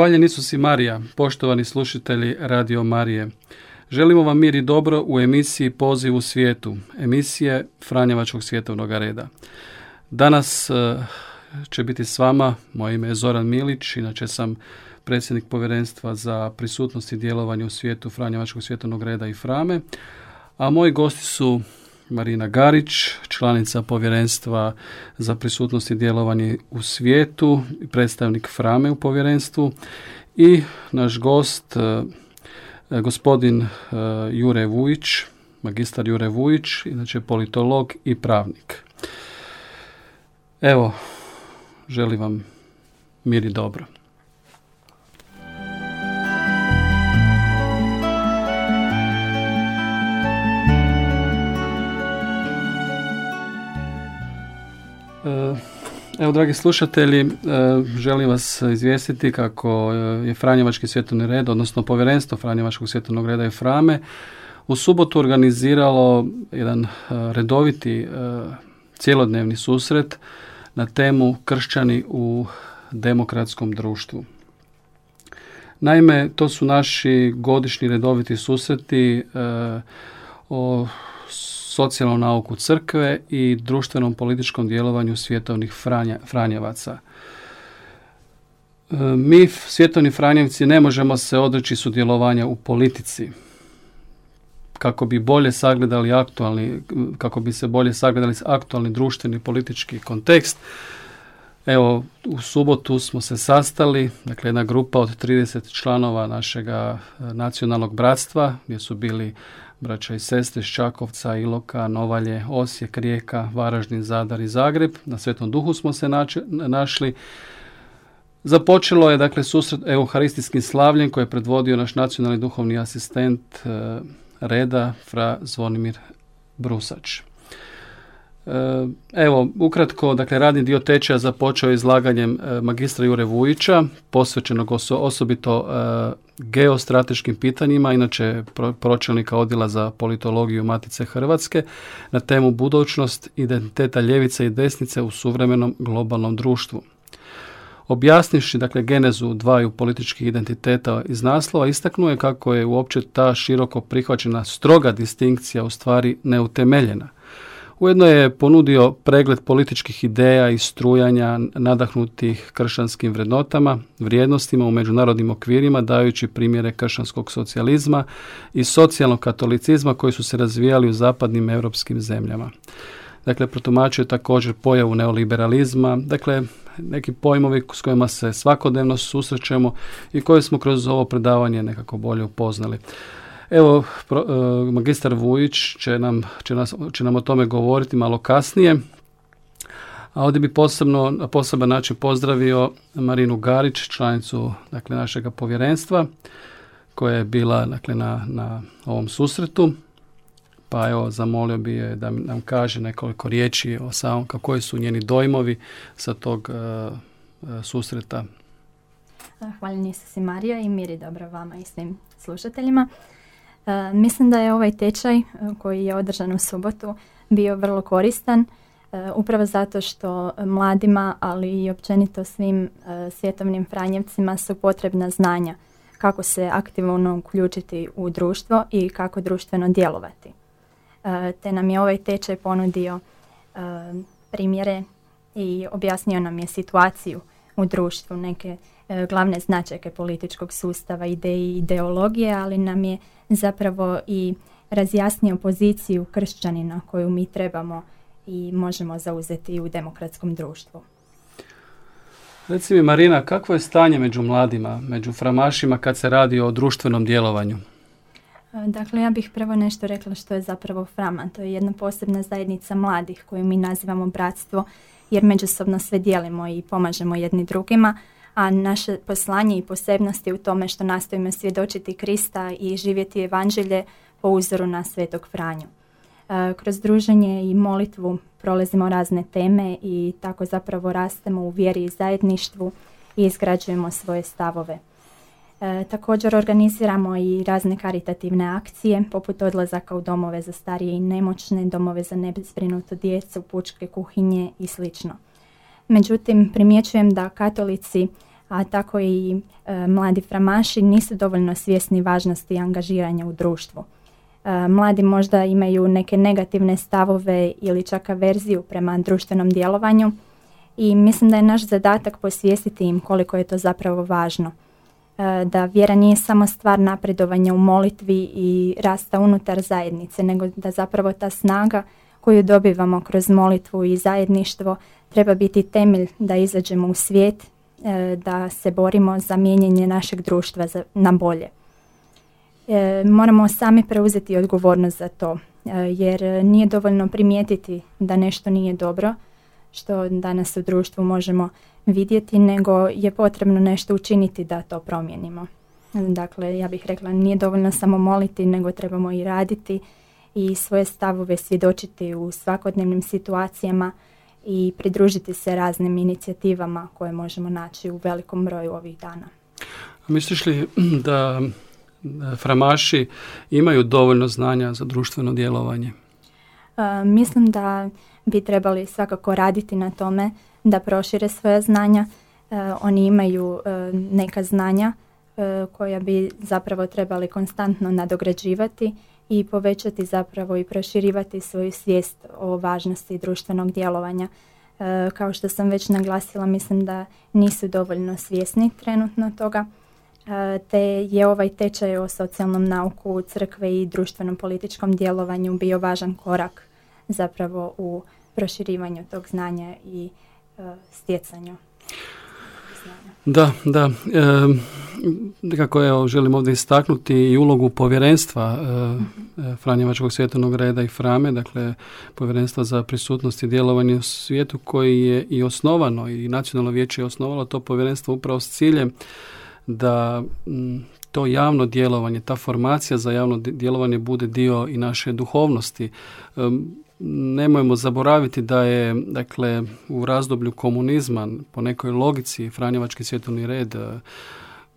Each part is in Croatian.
Hvaljen Isus i Marija, poštovani slušatelji Radio Marije. Želimo vam mir i dobro u emisiji Poziv u svijetu, emisije Franjevačkog svjetovnog reda. Danas e, će biti s vama, moje ime je Zoran Milić, inače sam predsjednik povjerenstva za prisutnost i djelovanje u svijetu Franjevačkog svjetovnog reda i Frame, a moji gosti su Marina Garić, članica povjerenstva za prisutnost i djelovanje u svijetu, predstavnik Frame u povjerenstvu i naš gost, e, gospodin e, Jure Vujić, magistar Jure Vujić, inače politolog i pravnik. Evo, želim vam mir i dobro. Evo, dragi slušatelji, e, želim vas izvijestiti kako je Franjevački svjetovni red, odnosno povjerenstvo Franjevačkog svjetovnog reda i Frame, u subotu organiziralo jedan e, redoviti cjelodnevni susret na temu kršćani u demokratskom društvu. Naime, to su naši godišnji redoviti susreti o socijalnom nauku crkve i društvenom političkom djelovanju svjetovnih franja, franjevaca. E, mi, svjetovni franjevci, ne možemo se odreći sudjelovanja u politici kako bi bolje sagledali aktualni, kako bi se bolje sagledali aktualni društveni politički kontekst. Evo, u subotu smo se sastali, dakle jedna grupa od 30 članova našega e, nacionalnog bratstva, gdje su bili braća i sestre iz Čakovca, Iloka, Novalje, Osijek, Rijeka, Varaždin, Zadar i Zagreb. Na Svetom duhu smo se našli. Započelo je dakle susret euharistijskim slavljem koje je predvodio naš nacionalni duhovni asistent e, reda Fra Zvonimir Brusač. E, evo, ukratko, dakle, radni dio tečaja započeo izlaganjem e, magistra Jure Vujića, posvećenog osobito e, geostrateškim pitanjima, inače pročelnika odjela za politologiju Matice Hrvatske, na temu budućnost identiteta ljevice i desnice u suvremenom globalnom društvu. Objasnivši dakle genezu dvaju političkih identiteta iz naslova, istaknuo je kako je uopće ta široko prihvaćena stroga distinkcija u stvari neutemeljena – Ujedno je ponudio pregled političkih ideja i strujanja nadahnutih kršćanskim vrednotama, vrijednostima u međunarodnim okvirima, dajući primjere kršćanskog socijalizma i socijalnog katolicizma koji su se razvijali u zapadnim europskim zemljama. Dakle, protumačuje također pojavu neoliberalizma, dakle, neki pojmovi s kojima se svakodnevno susrećemo i koje smo kroz ovo predavanje nekako bolje upoznali. Evo, pro, e, magistar Vujić će nam, će, nas, će nam o tome govoriti malo kasnije. A ovdje bi posebno, na poseban način pozdravio Marinu Garić, članicu dakle, našega povjerenstva, koja je bila dakle, na, na ovom susretu. Pa evo, zamolio bi je da nam kaže nekoliko riječi o samom, kako su njeni dojmovi sa tog uh, susreta. Hvala se Marija i miri dobro vama i svim slušateljima. E, mislim da je ovaj tečaj e, koji je održan u subotu bio vrlo koristan e, upravo zato što mladima, ali i općenito svim svjetovnim franjevcima su potrebna znanja kako se aktivno uključiti u društvo i kako društveno djelovati. Te nam je ovaj tečaj ponudio primjere i objasnio nam je situaciju u društvu, neke glavne značajke političkog sustava, ideje i ideologije, ali nam je zapravo i razjasnio poziciju kršćanina koju mi trebamo i možemo zauzeti u demokratskom društvu. Reci mi Marina, kakvo je stanje među mladima, među framašima kad se radi o društvenom djelovanju? Dakle, ja bih prvo nešto rekla što je zapravo Frama. To je jedna posebna zajednica mladih koju mi nazivamo bratstvo jer međusobno sve dijelimo i pomažemo jedni drugima, a naše poslanje i posebnosti u tome što nastojimo svjedočiti Krista i živjeti evanđelje po uzoru na svetog Franju. E, kroz druženje i molitvu prolazimo razne teme i tako zapravo rastemo u vjeri i zajedništvu i izgrađujemo svoje stavove. E, također organiziramo i razne karitativne akcije poput odlazaka u domove za starije i nemoćne, domove za nebezbrinutu djecu, pučke kuhinje i sl. Međutim, primjećujem da katolici, a tako i e, mladi framaši nisu dovoljno svjesni važnosti angažiranja u društvu. E, mladi možda imaju neke negativne stavove ili čak averziju prema društvenom djelovanju i mislim da je naš zadatak posvijestiti im koliko je to zapravo važno. E, da vjera nije samo stvar napredovanja u molitvi i rasta unutar zajednice, nego da zapravo ta snaga koju dobivamo kroz molitvu i zajedništvo treba biti temelj da izađemo u svijet, da se borimo za mijenjanje našeg društva na bolje. E, moramo sami preuzeti odgovornost za to, jer nije dovoljno primijetiti da nešto nije dobro, što danas u društvu možemo vidjeti, nego je potrebno nešto učiniti da to promijenimo. Dakle, ja bih rekla, nije dovoljno samo moliti, nego trebamo i raditi i svoje stavove svjedočiti u svakodnevnim situacijama i pridružiti se raznim inicijativama koje možemo naći u velikom broju ovih dana. Misliš li da framaši imaju dovoljno znanja za društveno djelovanje? mislim da bi trebali svakako raditi na tome da prošire svoje znanja. E, oni imaju e, neka znanja e, koja bi zapravo trebali konstantno nadograđivati i povećati zapravo i proširivati svoju svijest o važnosti društvenog djelovanja. Kao što sam već naglasila, mislim da nisu dovoljno svjesni trenutno toga, te je ovaj tečaj o socijalnom nauku crkve i društvenom političkom djelovanju bio važan korak zapravo u proširivanju tog znanja i E, stjecanju Da, da. E, nekako evo, želim ovdje istaknuti i ulogu povjerenstva e, e Franjevačkog svjetovnog reda i Frame, dakle povjerenstva za prisutnost i djelovanje u svijetu koji je i osnovano i nacionalno vijeće je osnovalo to povjerenstvo upravo s ciljem da to javno djelovanje, ta formacija za javno djelovanje bude dio i naše duhovnosti. Nemojmo zaboraviti da je dakle u razdoblju komunizma po nekoj logici Franjevački svjetovni red e,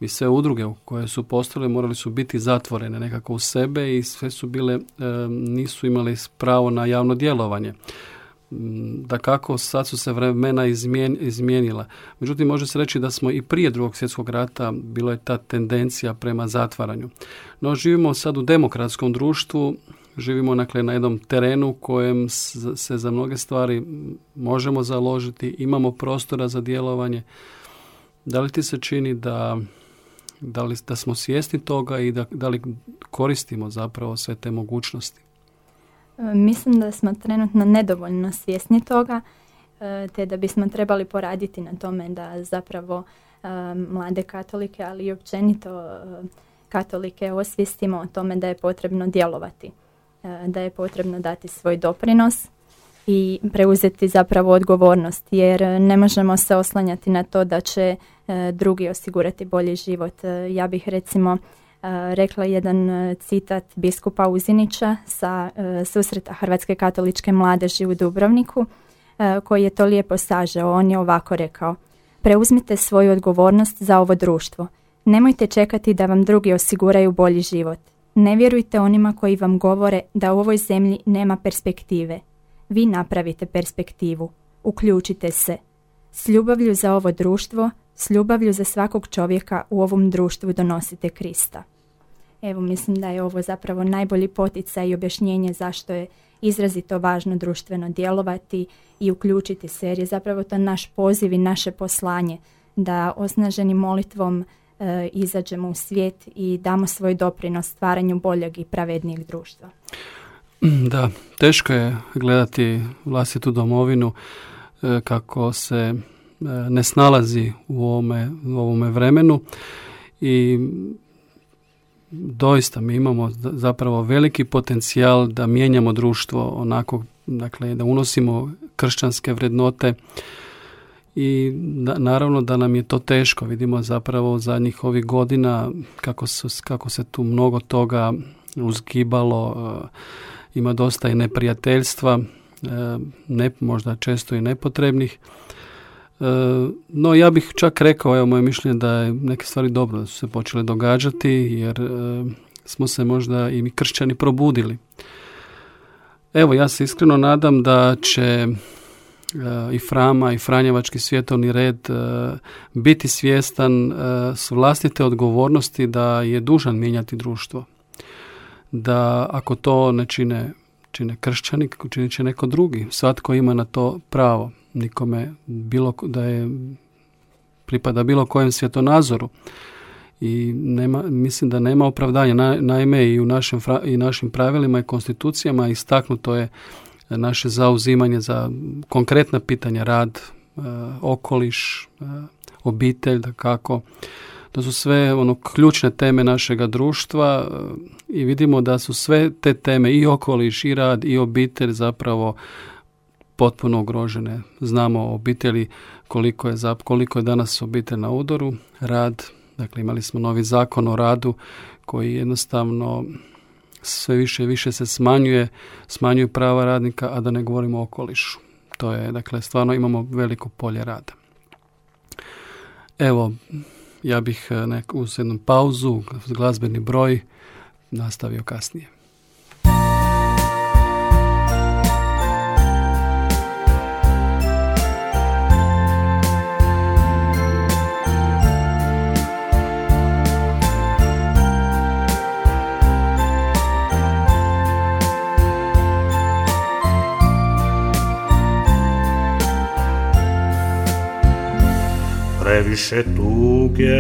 i sve udruge koje su postale morali su biti zatvorene nekako u sebe i sve su bile, e, nisu imali pravo na javno djelovanje. Da kako sad su se vremena izmijenila. Međutim, može se reći da smo i prije drugog svjetskog rata bilo je ta tendencija prema zatvaranju. No, živimo sad u demokratskom društvu živimo dakle, na jednom terenu kojem se za mnoge stvari možemo založiti, imamo prostora za djelovanje. Da li ti se čini da, da, li, da smo svjesni toga i da, da li koristimo zapravo sve te mogućnosti? E, mislim da smo trenutno nedovoljno svjesni toga, e, te da bismo trebali poraditi na tome da zapravo e, mlade katolike, ali i općenito katolike osvijestimo o tome da je potrebno djelovati. Da je potrebno dati svoj doprinos i preuzeti zapravo odgovornost jer ne možemo se oslanjati na to da će e, drugi osigurati bolji život. E, ja bih recimo rekla jedan citat biskupa Uzinića sa susreta Hrvatske katoličke mladeži u Dubrovniku koji je to lijepo sažao. On je ovako rekao Preuzmite svoju odgovornost za ovo društvo. Nemojte čekati da vam drugi osiguraju bolji život. Ne vjerujte onima koji vam govore da u ovoj zemlji nema perspektive. Vi napravite perspektivu. Uključite se. S ljubavlju za ovo društvo, s ljubavlju za svakog čovjeka u ovom društvu donosite Krista. Evo, mislim da je ovo zapravo najbolji poticaj i objašnjenje zašto je izrazito važno društveno djelovati i uključiti se, jer je zapravo to naš poziv i naše poslanje da osnaženi molitvom e, izađemo u svijet i damo svoj doprinos stvaranju boljeg i pravednijeg društva. Da, teško je gledati vlastitu domovinu e, kako se e, ne snalazi u ovome, u ovome vremenu i doista mi imamo zapravo veliki potencijal da mijenjamo društvo onako, dakle da unosimo kršćanske vrednote i naravno da nam je to teško. Vidimo zapravo zadnjih ovih godina kako, su, kako se tu mnogo toga uzgibalo, e, ima dosta i neprijateljstva, e, ne, možda često i nepotrebnih. E, no ja bih čak rekao, evo moje mišljenje da je neke stvari dobro da su se počele događati jer smo se možda i mi kršćani probudili. Evo ja se iskreno nadam da će i Frama i Franjevački svjetovni red e, biti svjestan e, s vlastite odgovornosti da je dužan mijenjati društvo. Da ako to ne čine, čine kršćani, čini će neko drugi. Svatko ima na to pravo. Nikome bilo da je pripada bilo kojem svjetonazoru i nema, mislim da nema opravdanja. naime i u našim, i našim pravilima i konstitucijama istaknuto je naše zauzimanje za konkretna pitanja, rad, e, okoliš, e, obitelj, da kako. To su sve ono ključne teme našega društva e, i vidimo da su sve te teme i okoliš i rad i obitelj zapravo potpuno ugrožene. Znamo o obitelji koliko je, koliko je danas obitelj na udoru, rad, dakle imali smo novi zakon o radu koji jednostavno sve više i više se smanjuje, smanjuju prava radnika, a da ne govorimo o okolišu. To je, dakle, stvarno imamo veliko polje rada. Evo, ja bih eh, nek, uz jednu pauzu, glazbeni broj, nastavio kasnije. Previše tuge,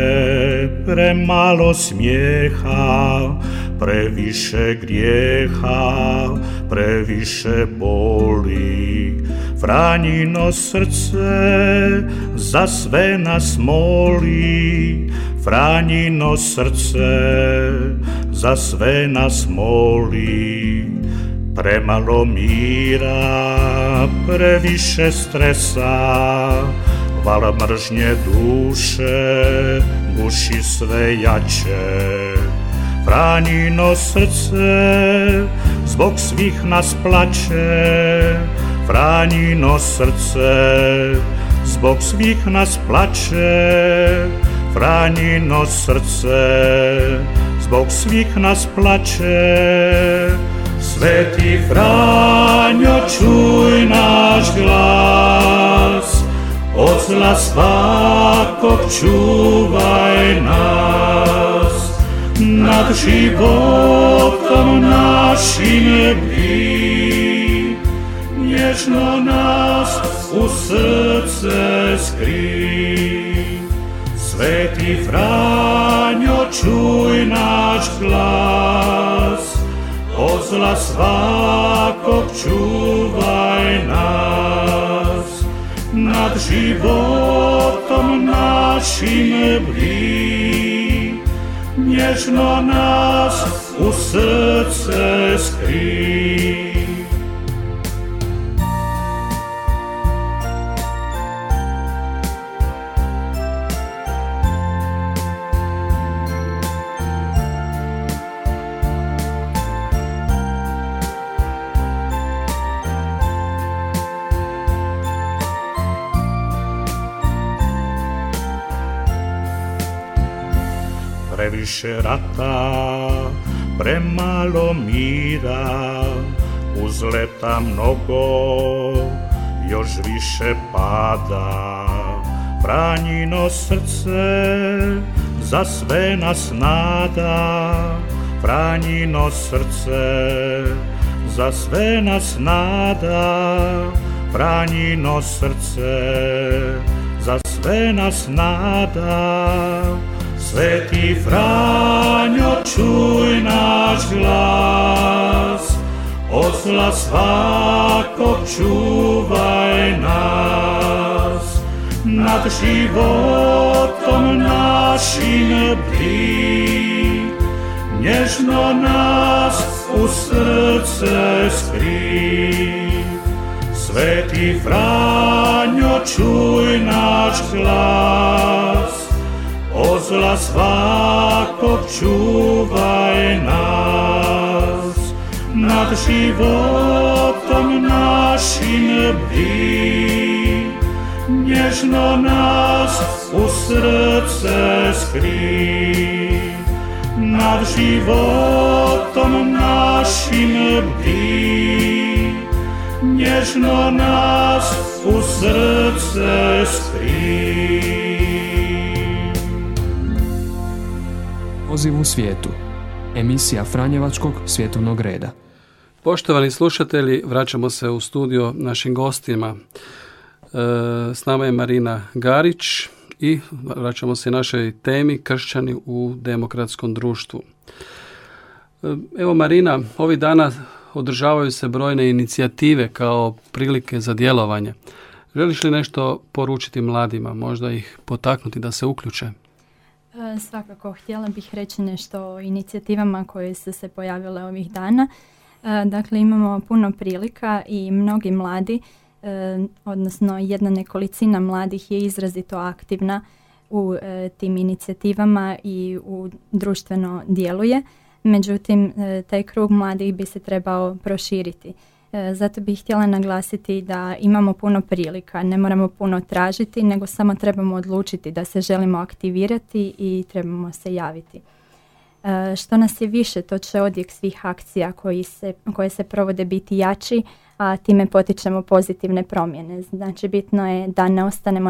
premalo smijeha, previše grijeha, previše boli. Franjino srce za sve nas moli, Franjino srce za sve nas moli. Premalo mira, previše stresa, Vala mržnje duše guši sve jače. Franjino srce zbog svih nas plaće Franjino srce zbog svih nas plaće Franjino srce zbog svih nas plaće Sveti Franjo čuj naš glas od zla svakog čuvaj nas, nad životom našim bdi, nježno nas u srce skri. Sveti Franjo, čuj naš glas, od zla svakog čuvaj nad životom našim blí, nežno nás u srdce skrý. Previše rata, premalo mira, uzleta mnogo, još više pada. Franjino srce za sve nas nada, Franjino srce za sve nas nada, Franjino srce za sve nas nada. Svetý Fráňo, čuj náš hlas, Oslas váko, čúvaj nás. Nad životom našim bdí, Nežno nás u srdce skrý. Svetý Fráňo, čuj náš hlas, hlas svá, občúvaj nás. Nad životom našim bdí, nežno nás u srdce skrý. Nad životom našim bdí, nežno nás u srdce skrý. Poziv u svijetu. Emisija Franjevačkog svjetovnog reda. Poštovani slušatelji, vraćamo se u studio našim gostima. E, s nama je Marina Garić, i vraćamo se našoj temi kršćani u demokratskom društvu. E, evo Marina, ovih dana održavaju se brojne inicijative kao prilike za djelovanje. Želiš li nešto poručiti mladima, možda ih potaknuti da se uključe? E, svakako, htjela bih reći nešto o inicijativama koje su se pojavile ovih dana. E, dakle, imamo puno prilika i mnogi mladi odnosno jedna nekolicina mladih je izrazito aktivna u e, tim inicijativama i u društveno djeluje. Međutim, e, taj krug mladih bi se trebao proširiti. E, zato bih htjela naglasiti da imamo puno prilika, ne moramo puno tražiti, nego samo trebamo odlučiti da se želimo aktivirati i trebamo se javiti. Što nas je više, to će odjek svih akcija koji se, koje se provode biti jači, a time potičemo pozitivne promjene. Znači bitno je da ne ostanemo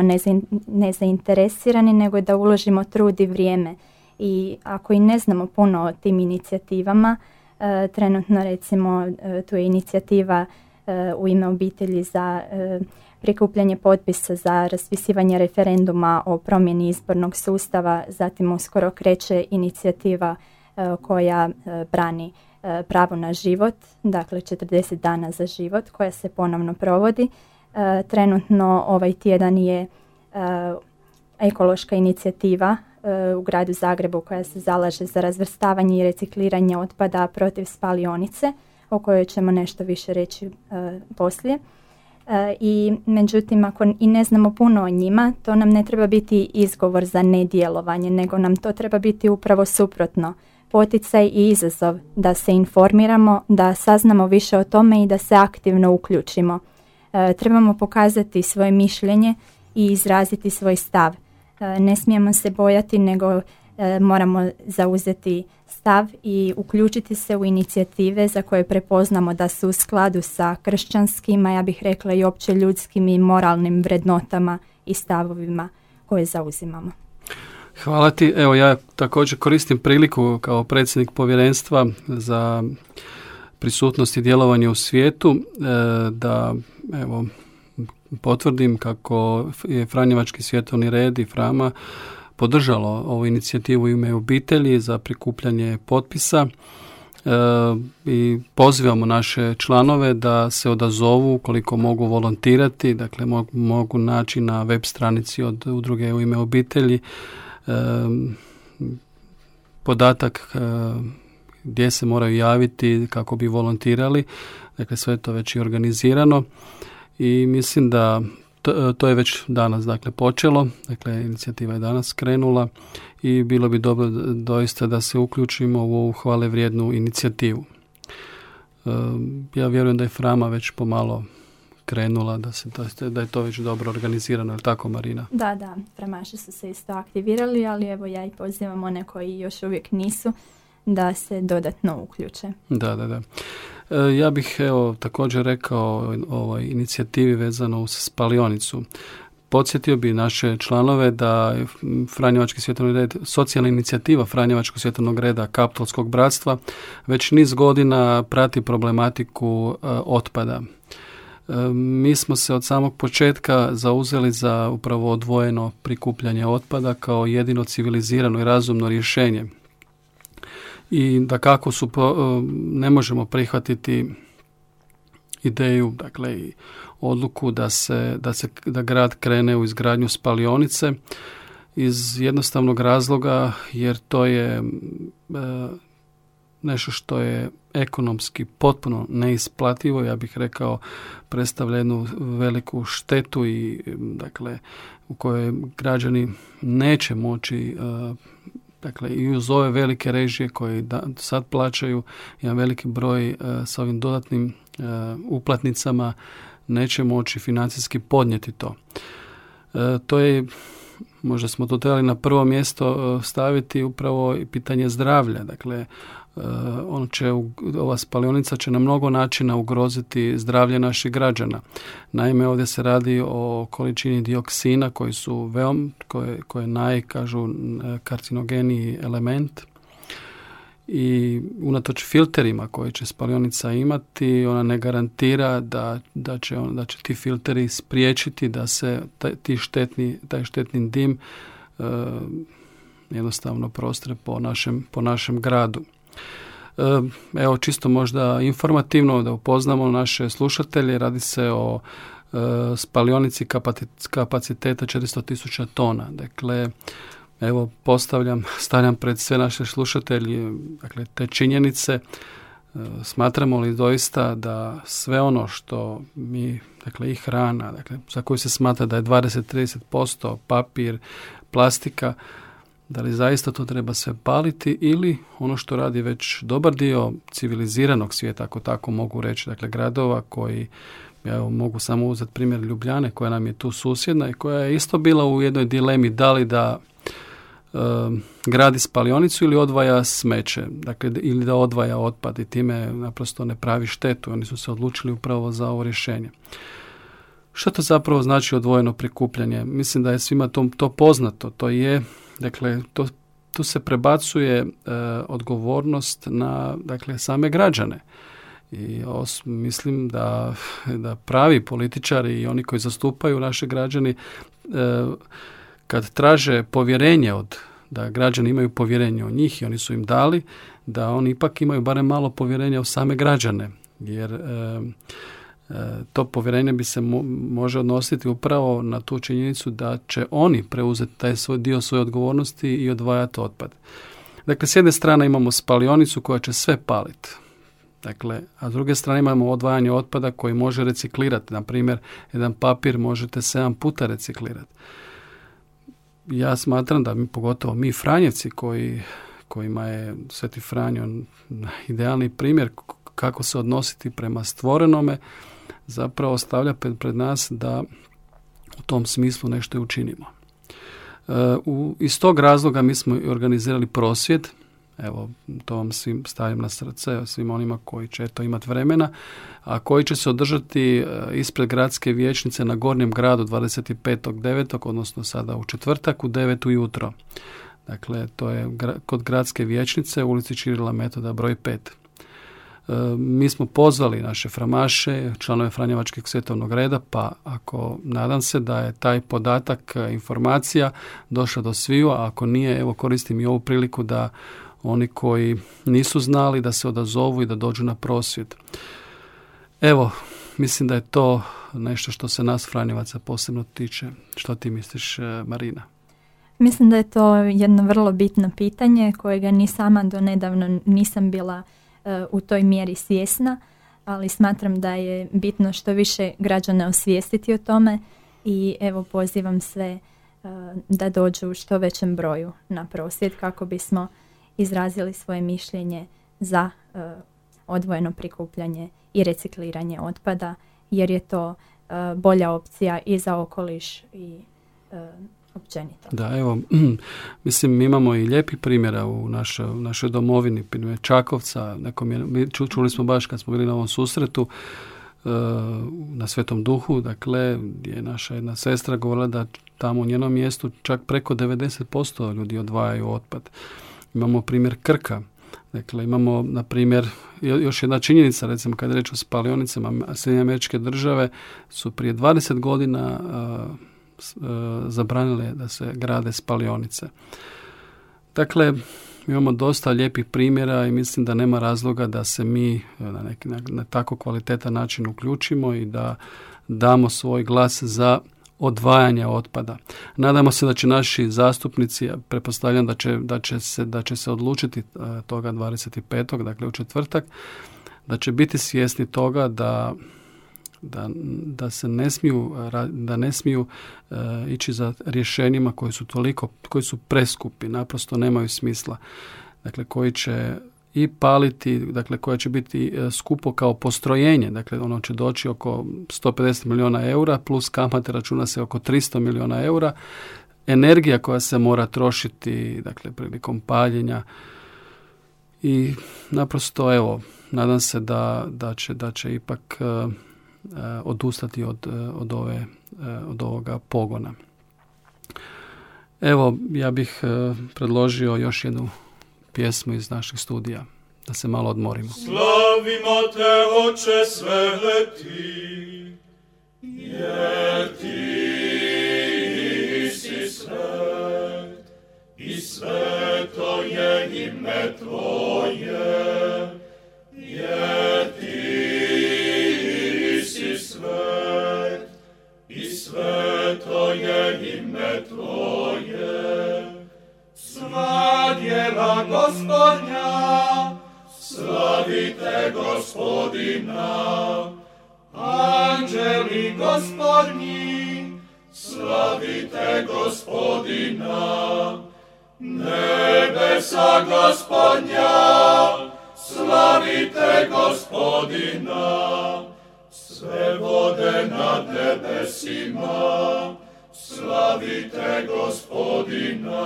nezainteresirani, nego da uložimo trud i vrijeme. I ako i ne znamo puno o tim inicijativama, e, trenutno recimo e, tu je inicijativa e, u ime obitelji za prikupljanje potpisa za raspisivanje referenduma o promjeni izbornog sustava, zatim uskoro kreće inicijativa koja brani E, pravo na život, dakle 40 dana za život koja se ponovno provodi. E, trenutno ovaj tjedan je e, ekološka inicijativa u gradu Zagrebu koja se zalaže za razvrstavanje i recikliranje otpada protiv spalionice o kojoj ćemo nešto više reći poslije. I međutim, ako i ne znamo puno o njima, to nam ne treba biti izgovor za nedjelovanje, nego nam to treba biti upravo suprotno poticaj i izazov da se informiramo, da saznamo više o tome i da se aktivno uključimo. E, trebamo pokazati svoje mišljenje i izraziti svoj stav. E, ne smijemo se bojati nego e, moramo zauzeti stav i uključiti se u inicijative za koje prepoznamo da su u skladu sa kršćanskim, a ja bih rekla i opće ljudskim i moralnim vrednotama i stavovima koje zauzimamo. Hvala ti. Evo ja također koristim priliku kao predsjednik povjerenstva za prisutnost i djelovanje u svijetu e, da evo potvrdim kako je Franjevački svjetovni red i Frama podržalo ovu inicijativu ime obitelji za prikupljanje potpisa e, i pozivamo naše članove da se odazovu koliko mogu volontirati, dakle mogu naći na web stranici od udruge u ime obitelji podatak gdje se moraju javiti kako bi volontirali. Dakle, sve to već i organizirano i mislim da to, to je već danas dakle počelo, dakle inicijativa je danas krenula i bilo bi dobro doista da se uključimo u ovu hvale vrijednu inicijativu. Ja vjerujem da je Frama već pomalo krenula, da, se, da je to već dobro organizirano, je tako Marina? Da, da, premaši su se isto aktivirali, ali evo ja i pozivam one koji još uvijek nisu da se dodatno uključe. Da, da, da. E, ja bih evo također rekao ovoj inicijativi vezano uz spalionicu. Podsjetio bi naše članove da Franjevački svjetovni red, socijalna inicijativa Franjevačkog svjetovnog reda Kaptolskog bratstva već niz godina prati problematiku e, otpada. E, mi smo se od samog početka zauzeli za upravo odvojeno prikupljanje otpada kao jedino civilizirano i razumno rješenje. I da kako su, e, ne možemo prihvatiti ideju, dakle i odluku da se, da se da grad krene u izgradnju spalionice iz jednostavnog razloga jer to je e, nešto što je ekonomski potpuno neisplativo, ja bih rekao predstavlja jednu veliku štetu i dakle u kojoj građani neće moći dakle i uz ove velike režije koje da, sad plaćaju jedan veliki broj sa ovim dodatnim uplatnicama neće moći financijski podnijeti to. To je možda smo to trebali na prvo mjesto staviti upravo i pitanje zdravlja. Dakle, Eh, on će, ova spalionica će na mnogo načina ugroziti zdravlje naših građana. Naime, ovdje se radi o količini dioksina koji su veom, koje, koje naj, kažu, karcinogeniji element i unatoč filterima koje će spalionica imati, ona ne garantira da, da, će, on, da će ti filteri spriječiti da se taj, ti štetni, taj štetni dim uh, jednostavno prostre po našem, po našem gradu. Evo čisto možda informativno da upoznamo naše slušatelje, radi se o e, spalionici kapaciteta 400 tisuća tona. Dakle, evo postavljam, stavljam pred sve naše slušatelje dakle, te činjenice. E, smatramo li doista da sve ono što mi, dakle i hrana, dakle, za koju se smatra da je 20-30% papir, plastika, da li zaista to treba sve paliti ili ono što radi već dobar dio civiliziranog svijeta, ako tako mogu reći, dakle gradova koji ja mogu samo uzeti primjer Ljubljane koja nam je tu susjedna i koja je isto bila u jednoj dilemi da li da gradi spalionicu ili odvaja smeće, dakle ili da odvaja otpad i time naprosto ne pravi štetu. Oni su se odlučili upravo za ovo rješenje. Što to zapravo znači odvojeno prikupljanje? Mislim da je svima to, to poznato. To je Dakle, to, tu se prebacuje e, odgovornost na dakle, same građane. I os, mislim da, da pravi političari i oni koji zastupaju naše građani e, kad traže povjerenje od da građani imaju povjerenje u njih i oni su im dali da oni ipak imaju barem malo povjerenja u same građane jer e, to povjerenje bi se može odnositi upravo na tu činjenicu da će oni preuzeti taj svoj dio svoje odgovornosti i odvajati otpad. Dakle, s jedne strane imamo spalionicu koja će sve paliti. Dakle, a s druge strane imamo odvajanje otpada koji može reciklirati. Na primjer, jedan papir možete sedam puta reciklirati. Ja smatram da mi, pogotovo mi Franjevci koji, kojima je Sveti Franjo idealni primjer kako se odnositi prema stvorenome, zapravo stavlja pred, nas da u tom smislu nešto i učinimo. E, u, iz tog razloga mi smo organizirali prosvjed, evo to vam svim stavljam na srce, svim onima koji će to imati vremena, a koji će se održati e, ispred gradske vijećnice na Gornjem gradu 25.9. odnosno sada u četvrtak u 9. ujutro. Dakle, to je kod gradske vijećnice u ulici Čirila metoda broj 5. E, mi smo pozvali naše framaše, članove Franjevačkog svjetovnog reda, pa ako nadam se da je taj podatak, e, informacija došla do sviju, a ako nije, evo koristim i ovu priliku da oni koji nisu znali da se odazovu i da dođu na prosvjed. Evo, mislim da je to nešto što se nas Franjevaca posebno tiče. Što ti misliš, e, Marina? Mislim da je to jedno vrlo bitno pitanje kojega ni sama do nedavno nisam bila u toj mjeri svjesna, ali smatram da je bitno što više građana osvijestiti o tome i evo pozivam sve e, da dođu u što većem broju na prosvjed kako bismo izrazili svoje mišljenje za e, odvojeno prikupljanje i recikliranje otpada jer je to e, bolja opcija i za okoliš i općenito. Da, evo, mislim, mi imamo i lijepi primjera u našoj, našoj domovini, primjer Čakovca, nekom je, čuli smo baš kad smo bili na ovom susretu, uh, na Svetom duhu, dakle, je naša jedna sestra govorila da tamo u njenom mjestu čak preko 90% ljudi odvajaju otpad. Imamo primjer Krka, Dakle, imamo, na primjer, još jedna činjenica, recimo, kad je reč o spalionicama, Sjedinje američke države su prije 20 godina E, zabranile da se grade spalionice. Dakle, imamo dosta lijepih primjera i mislim da nema razloga da se mi na neki na tako kvalitetan način uključimo i da damo svoj glas za odvajanja otpada. Nadamo se da će naši zastupnici, ja pretpostavljam da će, da će, se, da će se odlučiti e, toga 25. dakle u četvrtak, da će biti svjesni toga da da, da se ne smiju, da ne smiju e, ići za rješenjima koji su toliko, koji su preskupi, naprosto nemaju smisla. Dakle, koji će i paliti, dakle koja će biti e, skupo kao postrojenje, dakle ono će doći oko 150 milijuna eura plus kamate računa se oko 300 milijuna eura. Energija koja se mora trošiti, dakle prilikom paljenja i naprosto evo, nadam se da, da, će, da će ipak e, odustati od, od, ove, od ovoga pogona. Evo, ja bih predložio još jednu pjesmu iz naših studija, da se malo odmorimo. Slavimo te, oče sveti, jer ti si svet, i sveto je ime tvoje, jer ti святое имя Твое. Свадьева Господня, slavite Gospodina, Anđeli Gospodni, slavite Gospodina, nebesa Gospodnja, slavite Gospodina, Sve vode nad nebesima, slavite gospodina.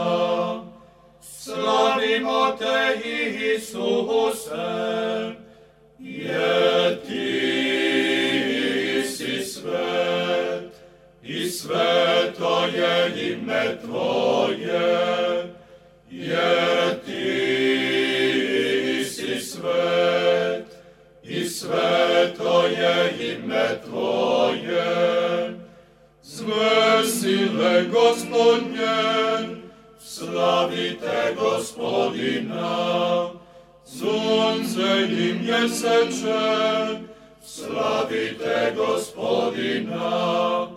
Slavimo te, Isuse, jer ti si svet i sveto je ime tvoje, jer ti si svet святое имя Твое, Звесиле Господне, славите Господина, Солнце и месяче, славите Господина,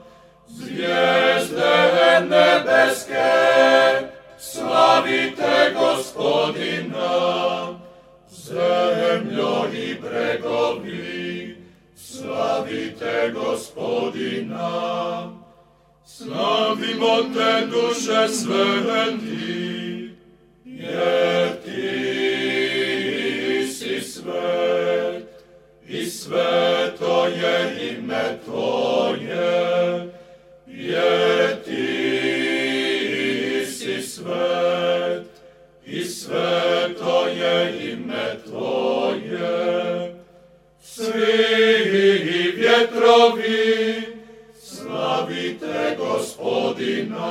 Звезды небеске, славите Господина, zemljo i bregovi, slavite gospodina. Slavimo te duše sveti, jer ti si svet i sveto je ime tvoje, jer ti si svet i sveto je ime tvoje. Svi vjetrovi slavite gospodina,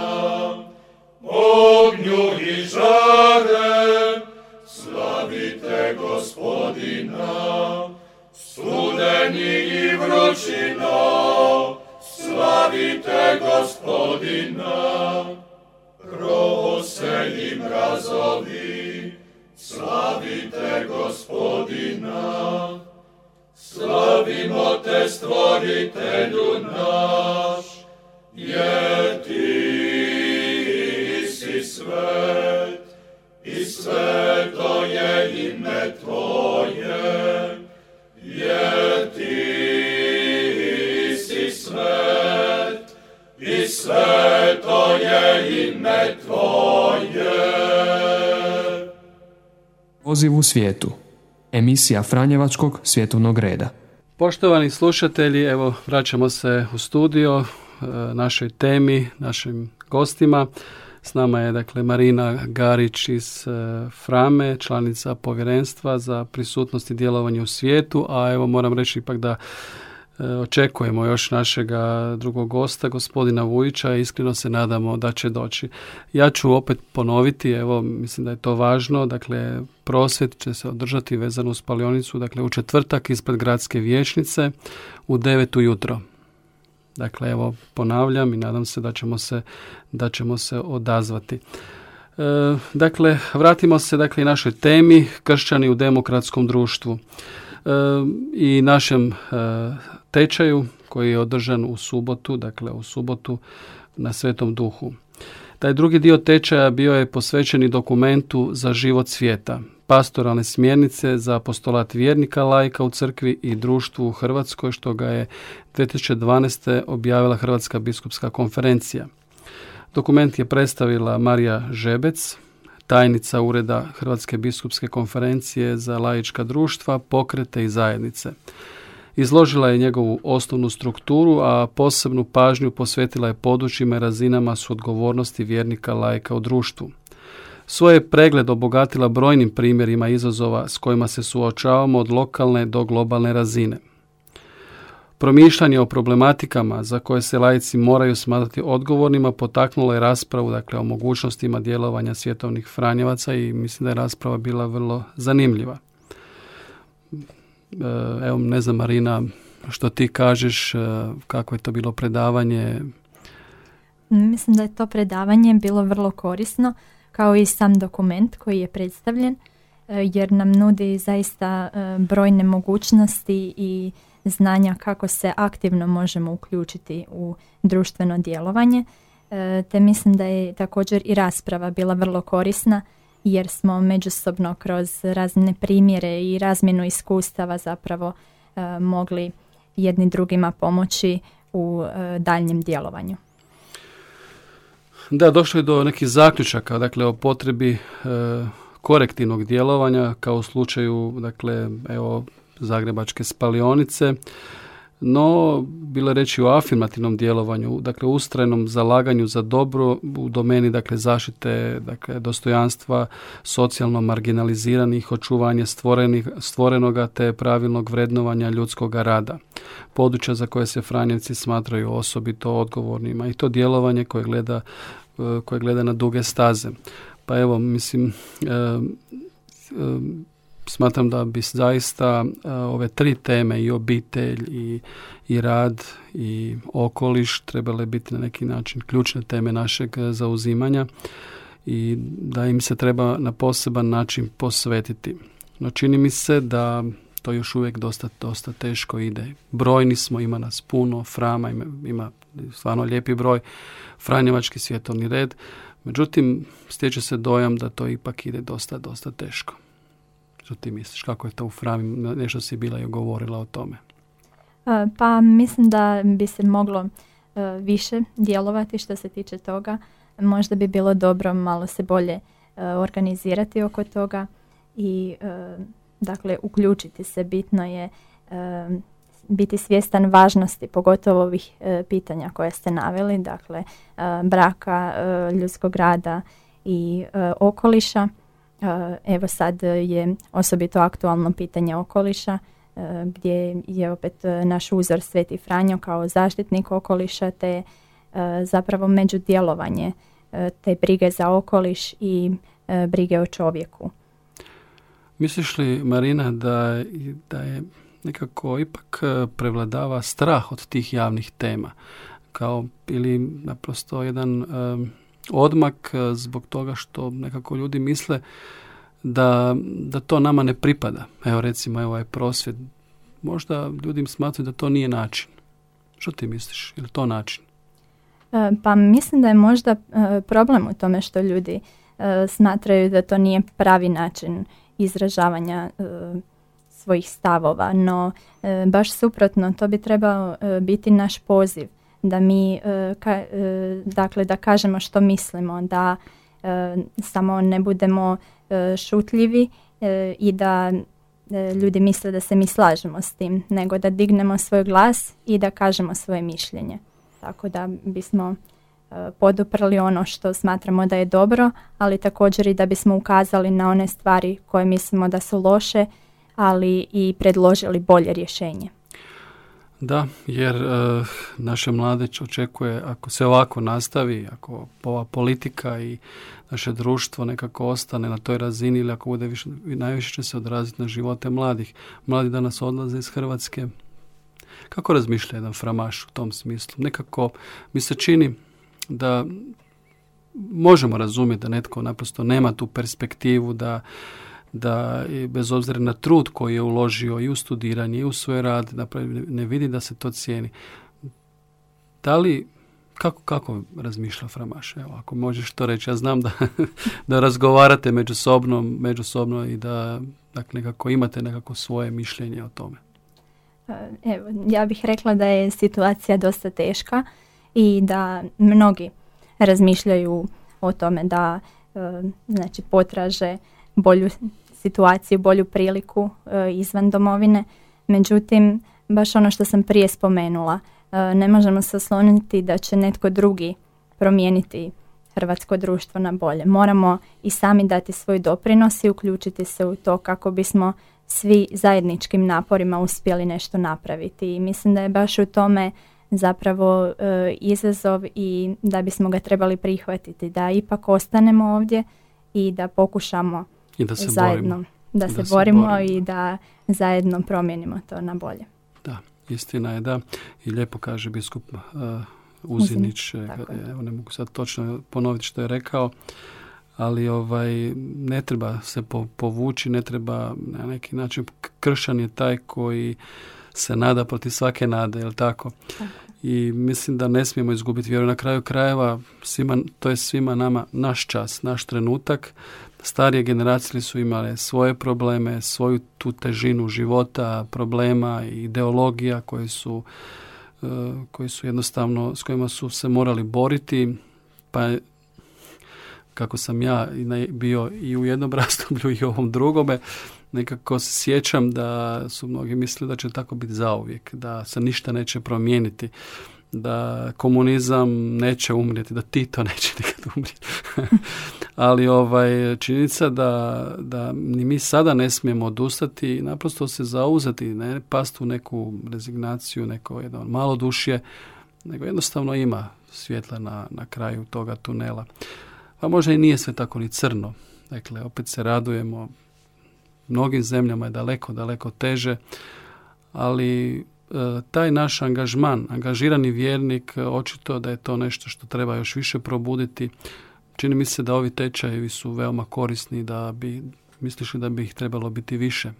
ognju i žare, slavite gospodina, studeni i vrućino, slavite gospodina, rose i mrazovi, slavite gospodina, Slavimo te, stvoritelju naš, jer ti si svet i sveto je ime tvoje, sveto je ime tvoje. Poziv u svijetu emisija Franjevačkog svjetovnog reda. Poštovani slušatelji, evo vraćamo se u studio e, našoj temi, našim gostima. S nama je dakle Marina Garić iz e, Frame, članica povjerenstva za prisutnost i djelovanje u svijetu, a evo moram reći ipak da očekujemo još našega drugog gosta, gospodina Vujića, iskreno se nadamo da će doći. Ja ću opet ponoviti, evo, mislim da je to važno, dakle, prosvjet će se održati vezano u spalionicu, dakle, u četvrtak ispred gradske vijećnice u 9 ujutro. Dakle, evo, ponavljam i nadam se da ćemo se, da ćemo se odazvati. E, dakle, vratimo se dakle našoj temi, kršćani u demokratskom društvu. E, i našem e, tečaju koji je održan u subotu, dakle u subotu na Svetom duhu. Taj drugi dio tečaja bio je posvećeni dokumentu za život svijeta, pastoralne smjernice za apostolat vjernika lajka u crkvi i društvu u Hrvatskoj, što ga je 2012. objavila Hrvatska biskupska konferencija. Dokument je predstavila Marija Žebec, tajnica Ureda Hrvatske biskupske konferencije za laička društva, pokrete i zajednice. Izložila je njegovu osnovnu strukturu, a posebnu pažnju posvetila je područjima i razinama su odgovornosti vjernika lajka u društvu. Svoje pregled obogatila brojnim primjerima izazova s kojima se suočavamo od lokalne do globalne razine. Promišljanje o problematikama za koje se laici moraju smatrati odgovornima potaknulo je raspravu dakle, o mogućnostima djelovanja svjetovnih franjevaca i mislim da je rasprava bila vrlo zanimljiva. E, evo, ne znam Marina, što ti kažeš, e, kako je to bilo predavanje? Mislim da je to predavanje bilo vrlo korisno, kao i sam dokument koji je predstavljen, e, jer nam nudi zaista brojne mogućnosti i znanja kako se aktivno možemo uključiti u društveno djelovanje, te mislim da je također i rasprava bila vrlo korisna jer smo međusobno kroz razne primjere i razmjenu iskustava zapravo e, mogli jedni drugima pomoći u e, daljnjem djelovanju. Da, došlo je do nekih zaključaka, dakle o potrebi korektivnog djelovanja kao u slučaju, dakle, evo, zagrebačke spalionice, no bilo reći o afirmativnom djelovanju, dakle ustrajnom zalaganju za dobro u domeni dakle zaštite dakle dostojanstva socijalno marginaliziranih, očuvanje stvorenih, stvorenoga te pravilnog vrednovanja ljudskog rada. Područja za koje se Franjevci smatraju osobito odgovornima i to djelovanje koje gleda, koje gleda na duge staze. Pa evo, mislim, smatram da bi zaista e, ove tri teme i obitelj i, i rad i okoliš trebale biti na neki način ključne teme našeg zauzimanja i da im se treba na poseban način posvetiti. No čini mi se da to još uvijek dosta, dosta teško ide. Brojni smo, ima nas puno, Frama ima, ima stvarno lijepi broj, Franjevački svjetovni red, međutim stječe se dojam da to ipak ide dosta, dosta teško. Što ti misliš? Kako je to u Frami? Nešto si bila i govorila o tome. E, pa mislim da bi se moglo e, više djelovati što se tiče toga. Možda bi bilo dobro malo se bolje e, organizirati oko toga i dakle uključiti se. Bitno je biti svjestan važnosti pogotovo ovih pitanja koje ste naveli, dakle braka, ljudskog rada i okoliša evo sad je osobito aktualno pitanje okoliša eh, gdje je opet eh, naš uzor Sveti Franjo kao zaštitnik okoliša te zapravo međudjelovanje te brige za okoliš i brige o čovjeku. Misliš li Marina da, da je nekako ipak prevladava strah od tih javnih tema kao ili naprosto jedan odmak e, zbog toga što nekako ljudi misle da, da to nama ne pripada. Evo recimo ovaj prosvjed. Možda ljudi smatruju da to nije način. Što ti misliš? Je li to način? E, pa mislim da je možda e, problem u tome što ljudi smatraju da to nije pravi način izražavanja svojih stavova, no baš suprotno, to bi trebao biti naš poziv da mi e, e, dakle da kažemo što mislimo da e, samo ne budemo šutljivi i da ljudi misle da se mi slažemo s tim nego da dignemo svoj glas i da kažemo svoje mišljenje. Tako da bismo poduprli ono što smatramo da je dobro ali također i da bismo ukazali na one stvari koje mislimo da su loše ali i predložili bolje rješenje da, jer e, naše mlade očekuje, ako se ovako nastavi, ako ova politika i naše društvo nekako ostane na toj razini ili ako bude više, najviše će se odraziti na živote mladih. Mladi danas odlaze iz Hrvatske. Kako razmišlja jedan framaš u tom smislu? Nekako mi se čini da možemo razumjeti da netko naprosto nema tu perspektivu da da bez obzira na trud koji je uložio i u studiranje i u svoj rad, ne vidi da se to cijeni. Da li, kako, kako razmišlja Framaš? Evo, ako možeš to reći, ja znam da, da razgovarate međusobno, međusobno i da dakle, nekako imate nekako svoje mišljenje o tome. Evo, ja bih rekla da je situacija dosta teška i da mnogi razmišljaju o tome da e, znači potraže bolju situaciju, bolju priliku e, izvan domovine. Međutim, baš ono što sam prije spomenula, e, ne možemo se osloniti da će netko drugi promijeniti hrvatsko društvo na bolje. Moramo i sami dati svoj doprinos i uključiti se u to kako bismo svi zajedničkim naporima uspjeli nešto napraviti. I mislim da je baš u tome zapravo e, izazov i da bismo ga trebali prihvatiti, da ipak ostanemo ovdje i da pokušamo I da se zajedno borimo. da, se, borimo, i da zajedno promijenimo to na bolje. Da, istina je da i lijepo kaže biskup uh, Uzinić, e, evo ne mogu sad točno ponoviti što je rekao, ali ovaj ne treba se povući, ne treba na neki način kršan je taj koji se nada protiv svake nade, jel tako? I mislim da ne smijemo izgubiti vjeru. Na kraju krajeva svima, to je svima nama naš čas, naš trenutak. Starije generacije su imale svoje probleme, svoju tu težinu života, problema i ideologija koje su, e, koji su jednostavno, s kojima su se morali boriti, pa kako sam ja bio i u jednom razdoblju i u ovom drugome, nekako se sjećam da su mnogi mislili da će tako biti zauvijek, da se ništa neće promijeniti, da komunizam neće umrijeti, da Tito neće nikad umrijeti. Ali ovaj, činjenica da, da ni mi sada ne smijemo odustati i naprosto se zauzeti, ne past u neku rezignaciju, neko jedno malo dušje, nego jednostavno ima svjetla na, na kraju toga tunela. Pa možda i nije sve tako ni crno. Dakle, opet se radujemo. Mnogim zemljama je daleko, daleko teže, ali taj naš angažman, angažirani vjernik, e, očito da je to nešto što treba još više probuditi. Čini mi se da ovi tečajevi su veoma korisni, da bi, misliš da bi ih trebalo biti više?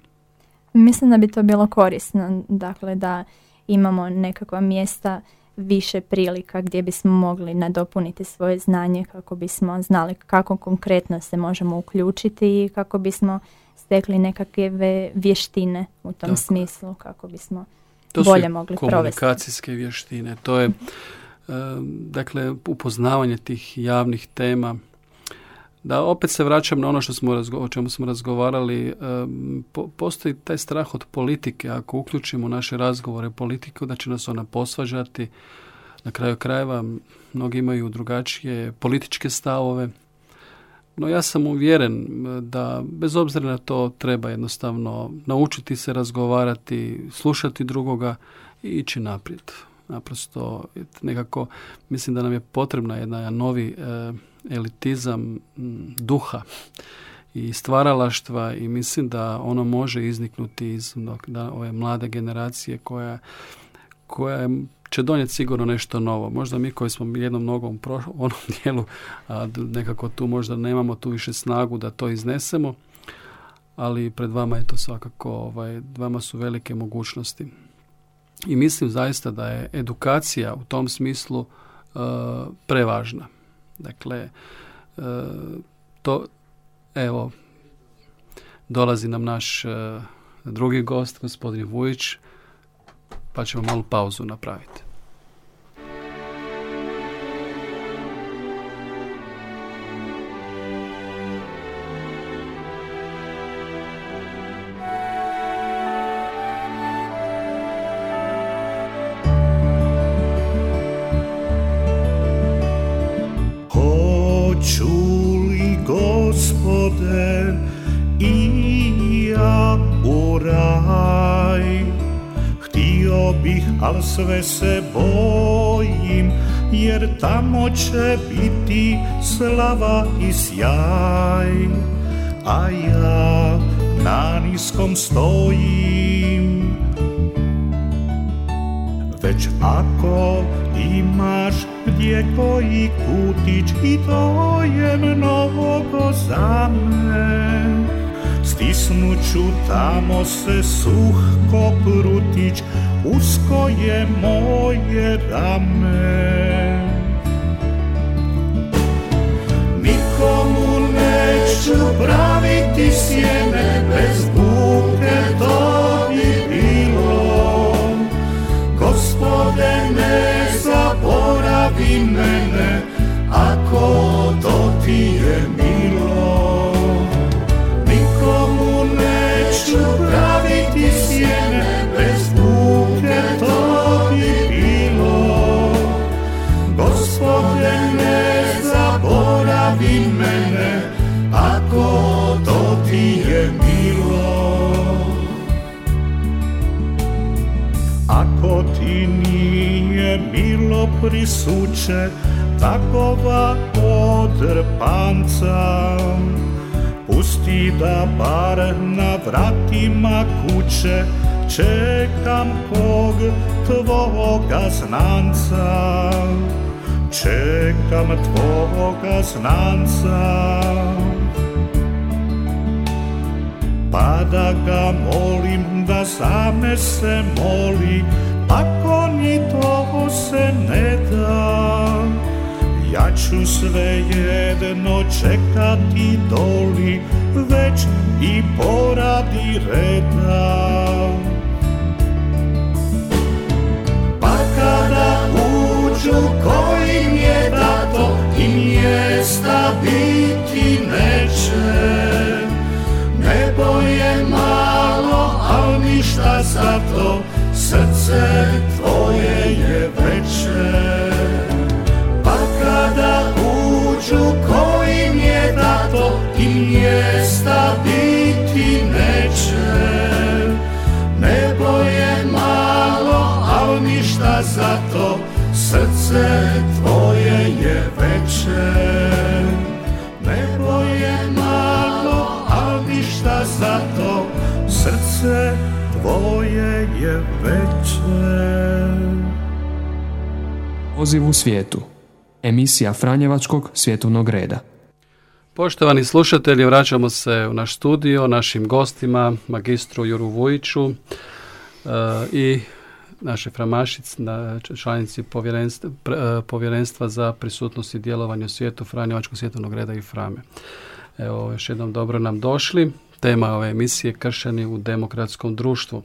Mislim da bi to bilo korisno, dakle da imamo nekakva mjesta više prilika gdje bismo mogli nadopuniti svoje znanje kako bismo znali kako konkretno se možemo uključiti i kako bismo stekli nekakve vještine u tom smislu kako bismo to bolje mogli provesti. komunikacijske vještine, to je e, dakle upoznavanje tih javnih tema. Da opet se vraćam na ono što smo o čemu smo razgovarali, e, postoji taj strah od politike, ako uključimo naše razgovore politiku, da će nas ona posvađati, na kraju krajeva mnogi imaju drugačije političke stavove, no ja sam uvjeren da bez obzira na to treba jednostavno naučiti se razgovarati, slušati drugoga i ići naprijed. Naprosto nekako mislim da nam je potrebna jedna novi e, elitizam duha i stvaralaštva i mislim da ono može izniknuti iz da, ove mlade generacije koja, koja će donijeti sigurno nešto novo. Možda mi koji smo jednom nogom u onom dijelu, a nekako tu možda nemamo tu više snagu da to iznesemo, ali pred vama je to svakako, ovaj, vama su velike mogućnosti. I mislim zaista da je edukacija u tom smislu uh, prevažna. Dakle, uh, to, evo, dolazi nam naš uh, drugi gost, gospodin Vujić, pa ćemo malu pauzu napraviti. Sve se bojim, jer tamo će biti slava i sjaj, a ja na niskom stojim. Već ako imaš gdje koji kutić i to je mnogo za me, Stisnuću tamo se suh ko prutić Usko je moje rame. Nikomu neću praviti sjene Bez buke to bi bilo. Gospode ne zaboravi mene Ako to ti je milo prisuče, takova odrpanca, Pusti da bar na vratima kuće Čekam kog tvoga znanca. Čekam tvoga znanca. Pa da ga molim da za me se moli Ako ni to se ne da ja ću sve jedno čekati doli, već i poradi reda. Pa kada uđu kojim je dato i mjesta biti neće, nebo je malo, al ništa za to, srce tvoje je veće kada uđu kojim je dato i mjesta biti neće. Nebo je malo, al ništa za to, srce tvoje je veće. Nebo je malo, al ništa za to, srce tvoje je veće. Poziv u svijetu Emisija Franjevačkog svjetovnog reda. Poštovani slušatelji, vraćamo se u naš studio, našim gostima, magistru Juru Vujiću e, i naše Framašic, članici povjerenstva, e, povjerenstva za prisutnost i djelovanje u svijetu Franjevačkog svjetovnog reda i Frame. Evo, još jednom dobro nam došli. Tema ove emisije Kršani u demokratskom društvu.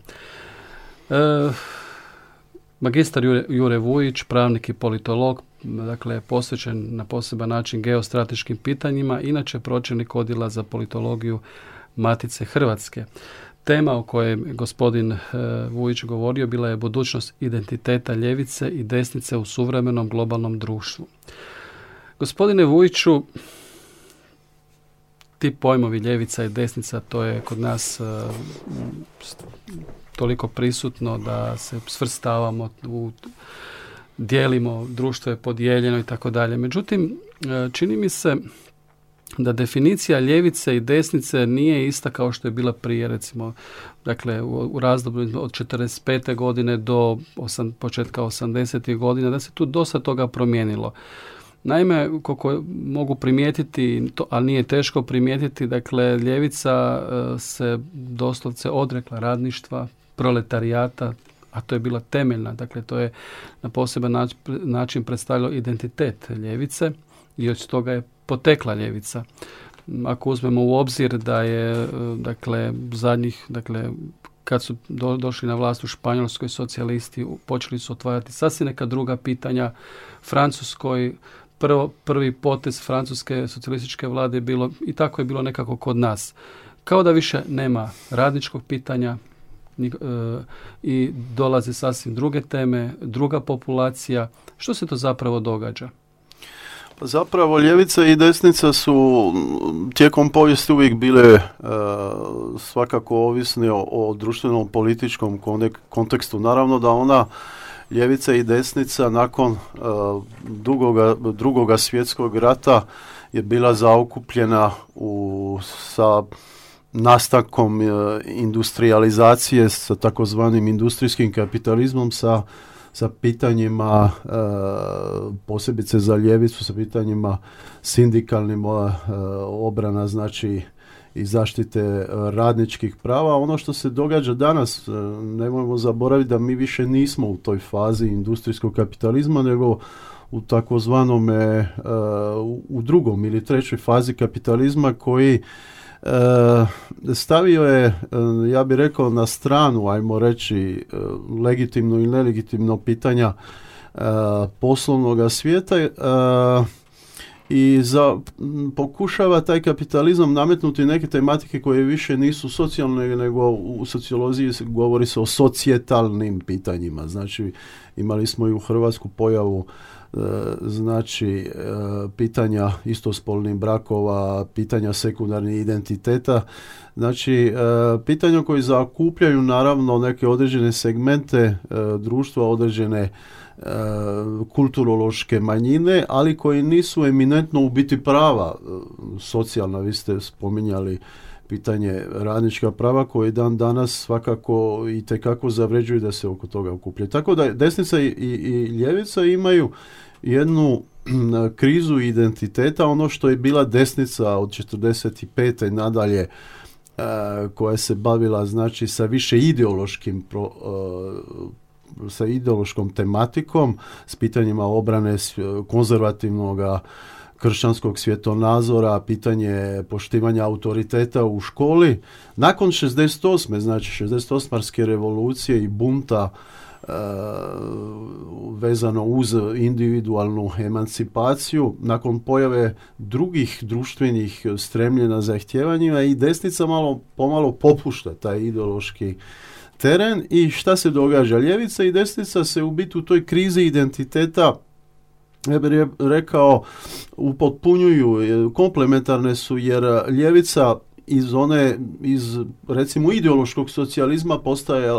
E, magistar Jure, Jure Vujić, pravnik i politolog, dakle posvećen na poseban način geostrateškim pitanjima, inače pročelnik odjela za politologiju Matice Hrvatske. Tema o kojoj je gospodin e, Vujić govorio bila je budućnost identiteta ljevice i desnice u suvremenom globalnom društvu. Gospodine Vujiću, ti pojmovi ljevica i desnica, to je kod nas e, toliko prisutno da se svrstavamo u dijelimo, društvo je podijeljeno i tako dalje. Međutim, e, čini mi se da definicija ljevice i desnice nije ista kao što je bila prije, recimo, dakle, u, razdoblju od 45. godine do osam, početka 80. godina, da se tu dosta toga promijenilo. Naime, koliko mogu primijetiti, to, ali nije teško primijetiti, dakle, ljevica e, se doslovce odrekla radništva, proletarijata, a to je bila temeljna, dakle to je na poseban način predstavljalo identitet ljevice i od toga je potekla ljevica. Ako uzmemo u obzir da je e, dakle zadnjih dakle kad su došli na vlast u Španjolskoj socijalisti počeli su otvarati sasvim neka druga pitanja Francuskoj prvo, prvi potez francuske socijalističke vlade bilo i tako je bilo nekako kod nas kao da više nema radničkog pitanja E, i dolaze sasvim druge teme, druga populacija. Što se to zapravo događa? Pa zapravo ljevica i desnica su tijekom povijesti uvijek bile e, svakako ovisne o, društvenom političkom kontekstu. Naravno da ona ljevica i desnica nakon uh, dugoga, drugoga svjetskog rata je bila zaokupljena u, sa nastankom e, industrializacije sa takozvanim industrijskim kapitalizmom sa sa pitanjima e, posebice za ljevicu sa pitanjima sindikalnim e, obrana znači i zaštite radničkih prava. Ono što se događa danas, nemojmo zaboraviti da mi više nismo u toj fazi industrijskog kapitalizma, nego u takozvanome u drugom ili trećoj fazi kapitalizma koji E, stavio je, e, ja bih rekao, na stranu, ajmo reći, e, legitimno i nelegitimno pitanja poslovnog svijeta i za, pokušava taj kapitalizam nametnuti neke tematike koje više nisu socijalne, nego u sociologiji govori se o socijetalnim pitanjima. Znači, imali smo i u Hrvatsku pojavu znači e, pitanja istospolnih brakova, pitanja sekundarnih identiteta, znači e, pitanja koji zakupljaju naravno neke određene segmente e, društva, određene kulturološke manjine, ali koji nisu eminentno u biti prava socijalna, vi ste spominjali pitanje radnička prava koje dan danas svakako i tekako zavređuju da se oko toga okupljaju. Tako da desnica i, i, i ljevica imaju jednu krizu identiteta, ono što je bila desnica od 45. nadalje e, koja se bavila znači sa više ideološkim pro, e, sa ideološkom tematikom, s pitanjima obrane konzervativnog kršćanskog svjetonazora, pitanje poštivanja autoriteta u školi. Nakon 68. znači 68. revolucije i bunta E, vezano uz individualnu emancipaciju nakon pojave drugih društvenih stremljena zahtjevanjima i desnica malo pomalo popušta taj ideološki teren i šta se događa? Ljevica i desnica se u biti u toj krizi identiteta ja bih rekao upotpunjuju, komplementarne su jer ljevica iz one, iz recimo ideološkog socijalizma postaje,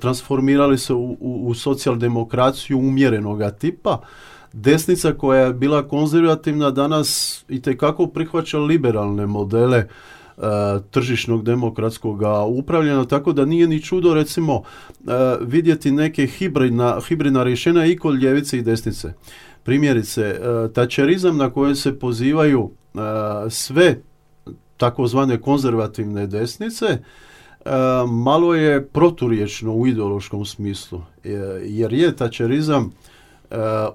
transformirali se u, u, u socijaldemokraciju umjerenoga tipa. Desnica koja je bila konzervativna danas i tekako prihvaća liberalne modele e, tržišnog demokratskog upravljanja, tako da nije ni čudo recimo e, vidjeti neke hibridna, hibridna rješenja i kod ljevice i desnice. Primjerice, e, tačerizam na koje se pozivaju sve takozvane konzervativne desnice, E, malo je proturječno u ideološkom smislu, e, jer je tačerizam e,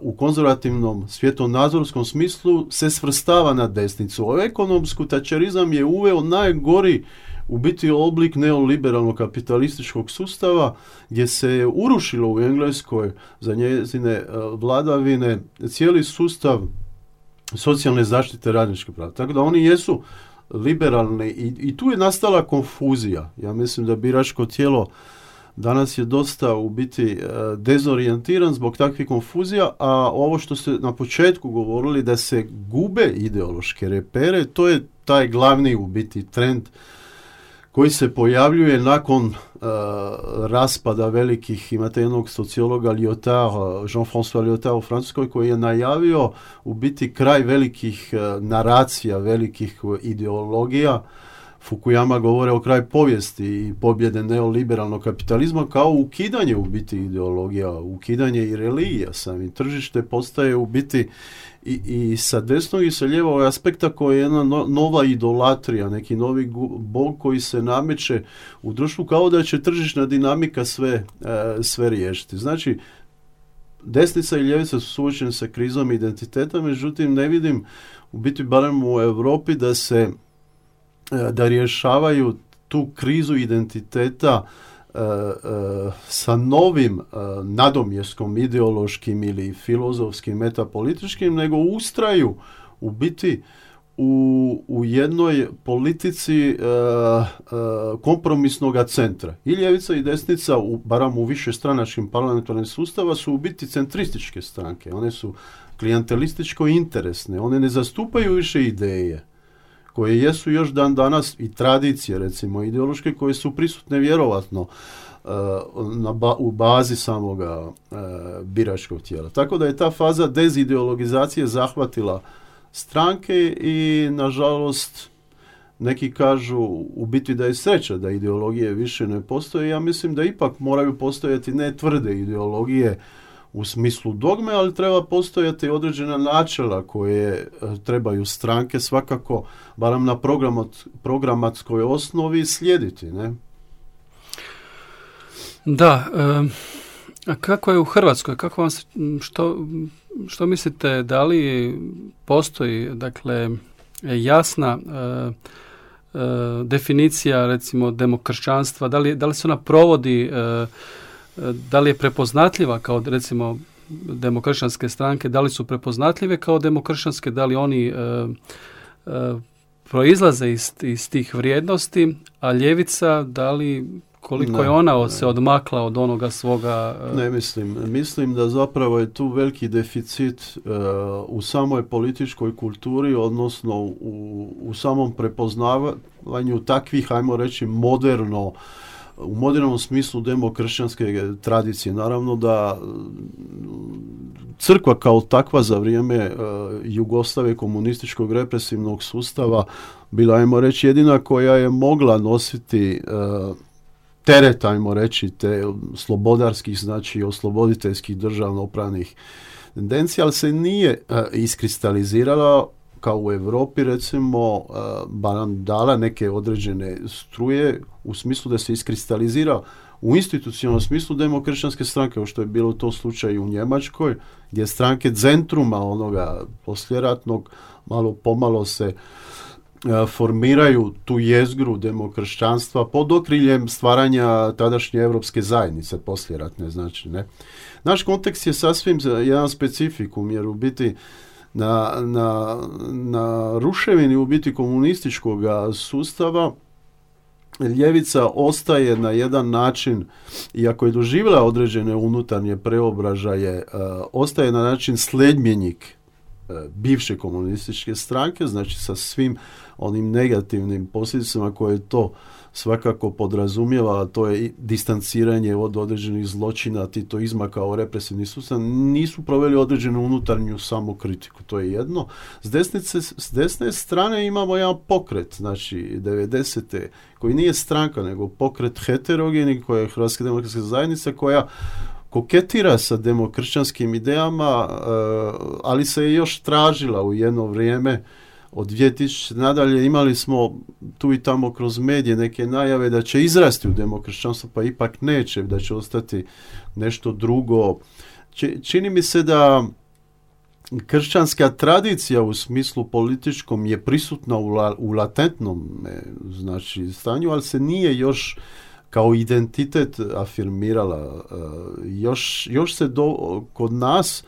u konzervativnom svjetonazorskom smislu se svrstava na desnicu. O ekonomsku tačerizam je uveo najgori u biti oblik neoliberalnog kapitalističkog sustava gdje se je urušilo u Engleskoj za njezine vladavine cijeli sustav socijalne zaštite radničkih prava. Tako da oni jesu liberalne i, i tu je nastala konfuzija. Ja mislim da biračko tijelo danas je dosta u biti e, dezorijentiran zbog takvih konfuzija, a ovo što ste na početku govorili da se gube ideološke repere, to je taj glavni u biti trend koji se pojavljuje nakon uh, raspada velikih, imate jednog sociologa Lyotard, Jean-François Lyotard u Francuskoj koji je najavio u biti kraj velikih uh, naracija, velikih ideologija. Fukuyama govore o kraju povijesti i pobjede neoliberalnog kapitalizma kao ukidanje u biti ideologija, ukidanje i religija sami. Tržište postaje u biti i, i sa desnog i sa lijevog aspekta koja je jedna nova idolatrija, neki novi bog koji se nameće u društvu kao da će tržišna dinamika sve, e, sve riješiti. Znači, desnica i ljevica su suočene sa krizom identiteta, međutim ne vidim u biti barem u Europi da se da rješavaju tu krizu identiteta E, e, sa novim e, nadomjeskom ideološkim ili filozofskim, metapolitičkim, nego ustraju u biti u, u jednoj politici kompromisnog centra. I ljevica i desnica, u, baram u više stranačkim parlamentarnim sustava, su u biti centrističke stranke. One su klijentelističko interesne. One ne zastupaju više ideje koje jesu još dan danas i tradicije recimo ideološke koje su prisutne vjerovatno uh, na u bazi samoga uh, biračkog tijela. Tako da je ta faza dezideologizacije zahvatila stranke i nažalost neki kažu u biti da je sreća da ideologije više ne postoje. Ja mislim da ipak moraju postojati ne tvrde ideologije u smislu dogme, ali treba postojati određena načela koje e, trebaju stranke svakako, barem na programatskoj osnovi, slijediti. Ne? Da, a kako je u Hrvatskoj? Kako vam što, što mislite, da li postoji dakle jasna e, e, definicija recimo demokršćanstva, da li, da li se ona provodi, e, da li je prepoznatljiva kao recimo demokršćanske stranke, da li su prepoznatljive kao demokršćanske, da li oni proizlaze iz, iz tih vrijednosti, a ljevica da li koliko je ona se odmakla od onoga svoga... E, ne mislim. Mislim da zapravo je tu veliki deficit e, u samoj političkoj kulturi, odnosno u, u samom prepoznavanju takvih, ajmo reći, moderno u modernom smislu demokršćanske tradicije. Naravno da crkva kao takva za vrijeme uh, Jugoslavije komunističkog represivnog sustava bila, ajmo reći, jedina koja je mogla nositi teret, ajmo reći, te slobodarskih, znači osloboditeljskih državnopravnih tendencija, ali se nije uh, iskristalizirala kao u Europi recimo, uh, ba nam dala neke određene struje u smislu da se iskristalizira u institucionalnom smislu demokršćanske stranke, kao što je bilo to slučaj u Njemačkoj, gdje stranke centruma onoga posljeratnog malo pomalo se E, formiraju tu jezgru demokršćanstva pod okriljem stvaranja tadašnje europske zajednice posljeratne znači ne. Naš kontekst je sasvim jedan specifikum jer u biti na, na, na ruševini u biti komunističkog sustava ljevica ostaje na jedan način, iako je doživjela određene unutarnje preobražaje, uh, ostaje na način sledmjenik uh, bivše komunističke stranke, znači sa svim onim negativnim posljedicama koje to svakako podrazumijeva, a to je distanciranje od određenih zločina, titoizma kao represivni sustav, nisu proveli određenu unutarnju samokritiku, to je jedno. S, desnice, s desne strane imamo jedan pokret, znači 90. koji nije stranka, nego pokret heterogeni, koja je Hrvatska demokratska zajednica, koja koketira sa demokršćanskim idejama, eh, ali se je još tražila u jedno vrijeme od 2000 nadalje imali smo tu i tamo kroz medije neke najave da će izrasti u demokršćanstvo, pa ipak neće, da će ostati nešto drugo. Čini mi se da kršćanska tradicija u smislu političkom je prisutna u, la, u latentnom e, znači, stanju, ali se nije još kao identitet afirmirala. E, još, još se do, kod nas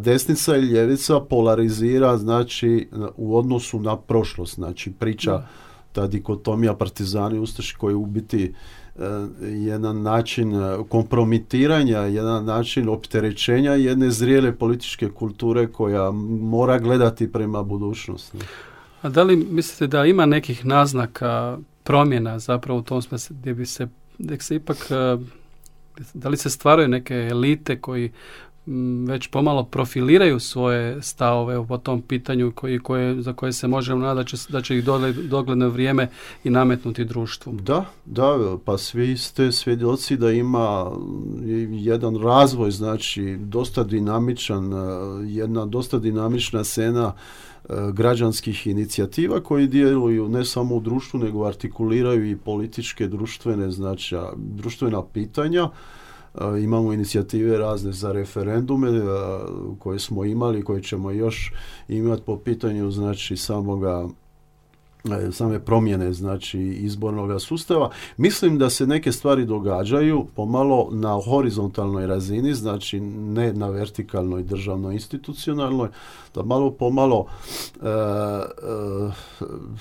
desnica i ljevica polarizira znači u odnosu na prošlost, znači priča ta dikotomija partizani ustaši koji u biti e, jedan način e, kompromitiranja, jedan način opterećenja jedne zrijele političke kulture koja mora gledati prema budućnosti. A da li mislite da ima nekih naznaka promjena zapravo u tom smislu gdje bi se, gdje se ipak e, da li se stvaraju neke elite koji već pomalo profiliraju svoje stavove po tom pitanju koji, koje, za koje se možemo nadati da će ih dogledno vrijeme i nametnuti društvu. Da, da, pa svi ste svjedoci da ima jedan razvoj, znači dosta dinamičan, e, jedna dosta dinamična scena e, građanskih inicijativa koji djeluju ne samo u društvu nego artikuliraju i političke društvene znači društvena pitanja imamo inicijative razne za referendume koje smo imali, koje ćemo još imati po pitanju znači samoga E, same promjene znači izbornog sustava. Mislim da se neke stvari događaju pomalo na horizontalnoj razini, znači ne na vertikalnoj državnoj institucionalnoj, da malo pomalo e, e,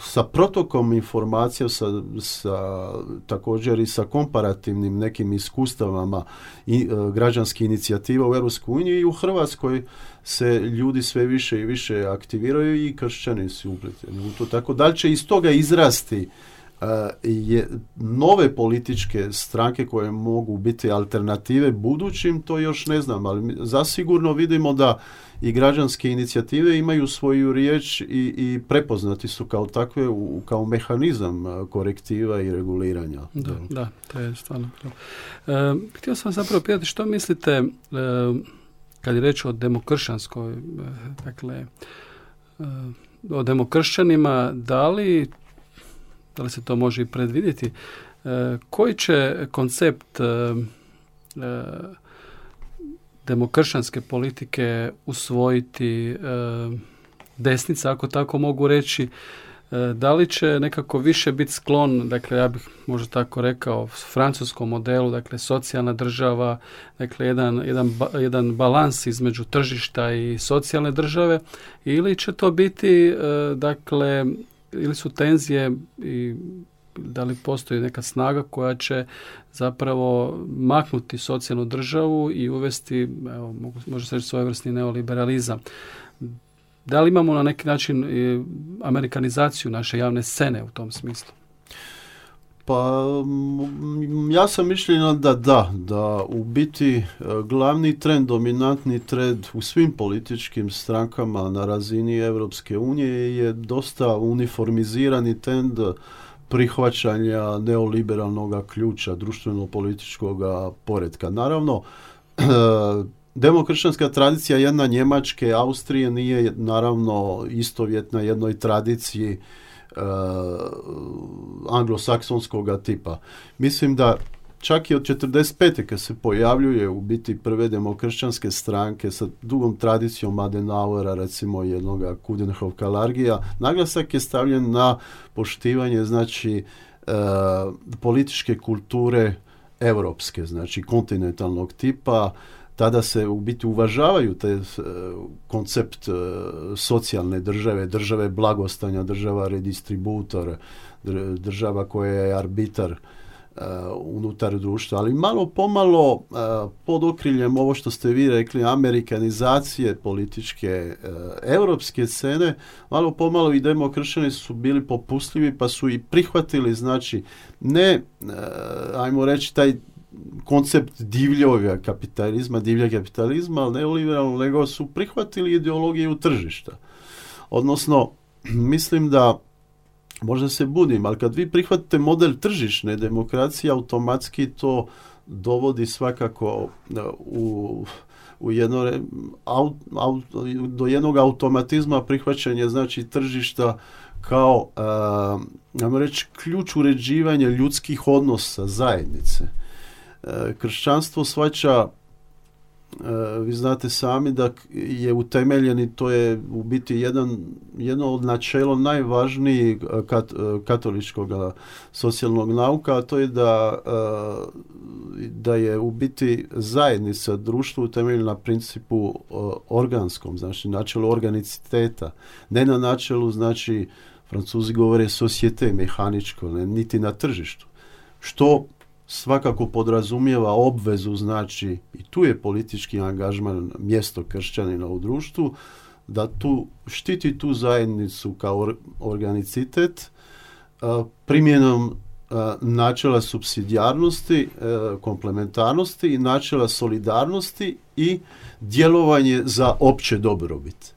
sa protokom informacija, sa, sa, također i sa komparativnim nekim iskustavama i, građanskih inicijativa u EU i u Hrvatskoj se ljudi sve više i više aktiviraju i kršćani su upleteni u to. Tako da li će iz toga izrasti je, nove političke stranke koje mogu biti alternative budućim, to još ne znam, ali zasigurno vidimo da i građanske inicijative imaju svoju riječ i, i prepoznati su kao takve u, kao mehanizam korektiva i reguliranja. Da, da, to je stvarno. E, htio sam zapravo pitati što mislite e, kad je reč o demokršćanskoj, e, dakle, e, o demokršćanima, da li, da li se to može i predvidjeti, e, koji će koncept demokršćanske politike usvojiti desnica, ako tako mogu reći, da li će nekako više biti sklon, dakle ja bih možda tako rekao, francuskom modelu, dakle socijalna država, dakle jedan, jedan, jedan balans između tržišta i socijalne države ili će to biti, e, dakle, ili su tenzije i da li postoji neka snaga koja će zapravo maknuti socijalnu državu i uvesti, evo, može se reći svojevrsni neoliberalizam. Da li imamo na neki način amerikanizaciju naše javne scene u tom smislu? Pa ja sam mišljenja da da, da u biti e, glavni trend, dominantni trend u svim političkim strankama na razini Europske unije je dosta uniformizirani trend prihvaćanja neoliberalnog ključa društveno-političkog poredka. Naravno, demokršćanska tradicija jedna Njemačke, Austrije nije naravno istovjetna jednoj tradiciji uh, anglosaksonskog tipa. Mislim da čak i od 45. kad se pojavljuje u biti prve demokršćanske stranke sa dugom tradicijom Adenauera, recimo jednoga Kudenhov Kalargija, naglasak je stavljen na poštivanje znači uh, političke kulture europske, znači kontinentalnog tipa, tada se u biti uvažavaju te e, koncept e, socijalne države, države blagostanja, država redistributor, država koja je arbitar e, unutar društva, ali malo pomalo pod okriljem ovo što ste vi rekli, amerikanizacije političke europske scene, malo pomalo i demokršćani su bili popustljivi pa su i prihvatili, znači ne, ajmo reći, taj koncept divljoga kapitalizma, divlja kapitalizma, ali neoliberalno, nego su prihvatili ideologiju tržišta. Odnosno, mislim da možda se budim, ali kad vi prihvatite model tržišne demokracije, automatski to dovodi svakako e, u, u jedno, do jednog automatizma prihvaćanje znači tržišta kao, uh, reći, ključ uređivanja ljudskih odnosa zajednice. E, kršćanstvo svača e, vi znate sami da je utemeljen to je u biti jedan, jedno od načelo najvažnijih e, kat, katoličkog socijalnog nauka, a to je da, da je u biti zajednica društva utemeljena na principu organskom, znači načelu organiciteta, ne na načelu, znači Francuzi govore societe, mehaničko, ne, niti na tržištu. Što svakako podrazumijeva obvezu, znači i tu je politički angažman mjesto kršćanina u društvu, da tu štiti tu zajednicu kao organicitet primjenom načela subsidijarnosti, komplementarnosti i načela solidarnosti i djelovanje za opće dobrobit.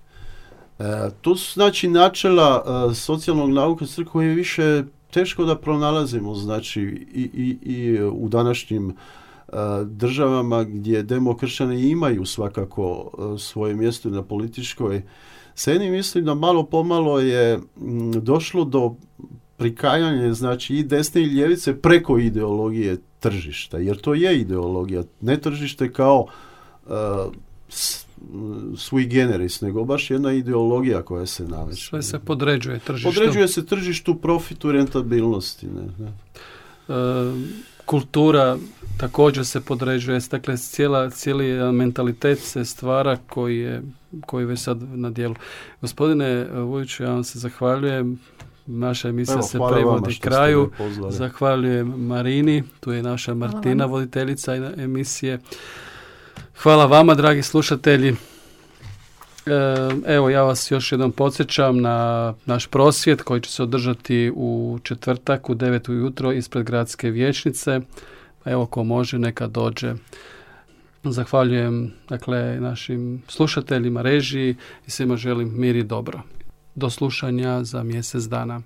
To su znači načela socijalnog nauka koje je više teško da pronalazimo znači i, i, i u današnjim e, državama gdje demokršćani imaju svakako e, svoje mjesto na političkoj sceni. Mislim da malo pomalo je došlo do prikajanja znači i desne i ljevice preko ideologije tržišta jer to je ideologija ne tržište kao uh, sui generis, nego baš jedna ideologija koja se nameće. Sve se podređuje tržištu. Podređuje se tržištu, profitu, rentabilnosti. Ne, ne. E, kultura također se podređuje, dakle cijela, cijeli mentalitet se stvara koji je, koji već sad na dijelu. Gospodine Vujiću, ja vam se zahvaljujem. Naša emisija se prevodi kraju. Zahvaljujem Marini, tu je naša Martina, voditeljica emisije. Hvala vama, dragi slušatelji. Evo, ja vas još jednom podsjećam na naš prosvjet koji će se održati u četvrtak u 9. jutro ispred gradske vijećnice. Evo, ko može, neka dođe. Zahvaljujem dakle, našim slušateljima, režiji i svima želim mir i dobro. Do slušanja za mjesec dana.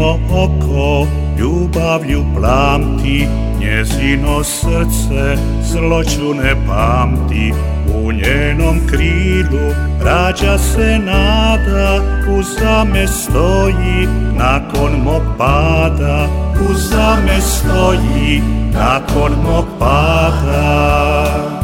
Njezino oko ljubavlju plamti Njezino srce zloću ne pamti. U njenom krilu rađa se nada Uzame stoji nakon mog pada. Uzame stoji nakon mog pada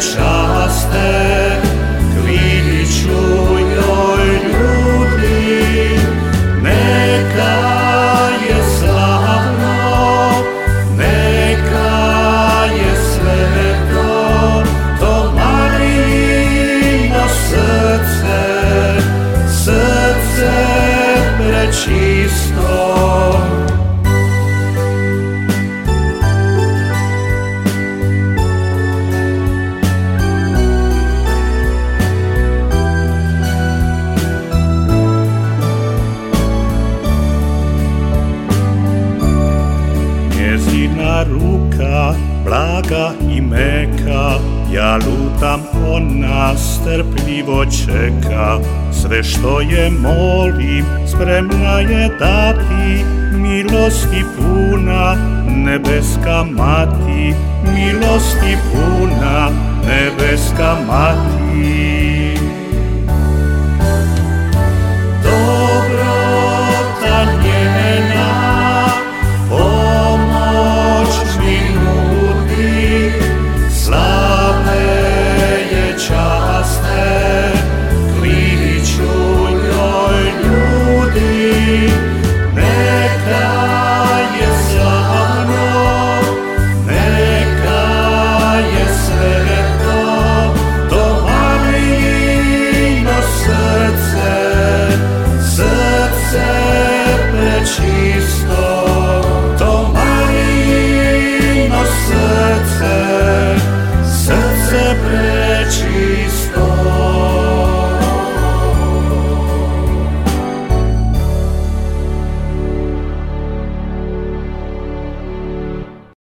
je časte αετάτη μιλώ στη πούνα ναι νεβέσκα μάτι μιλώ πούνα ναι νεβέσκα μάτι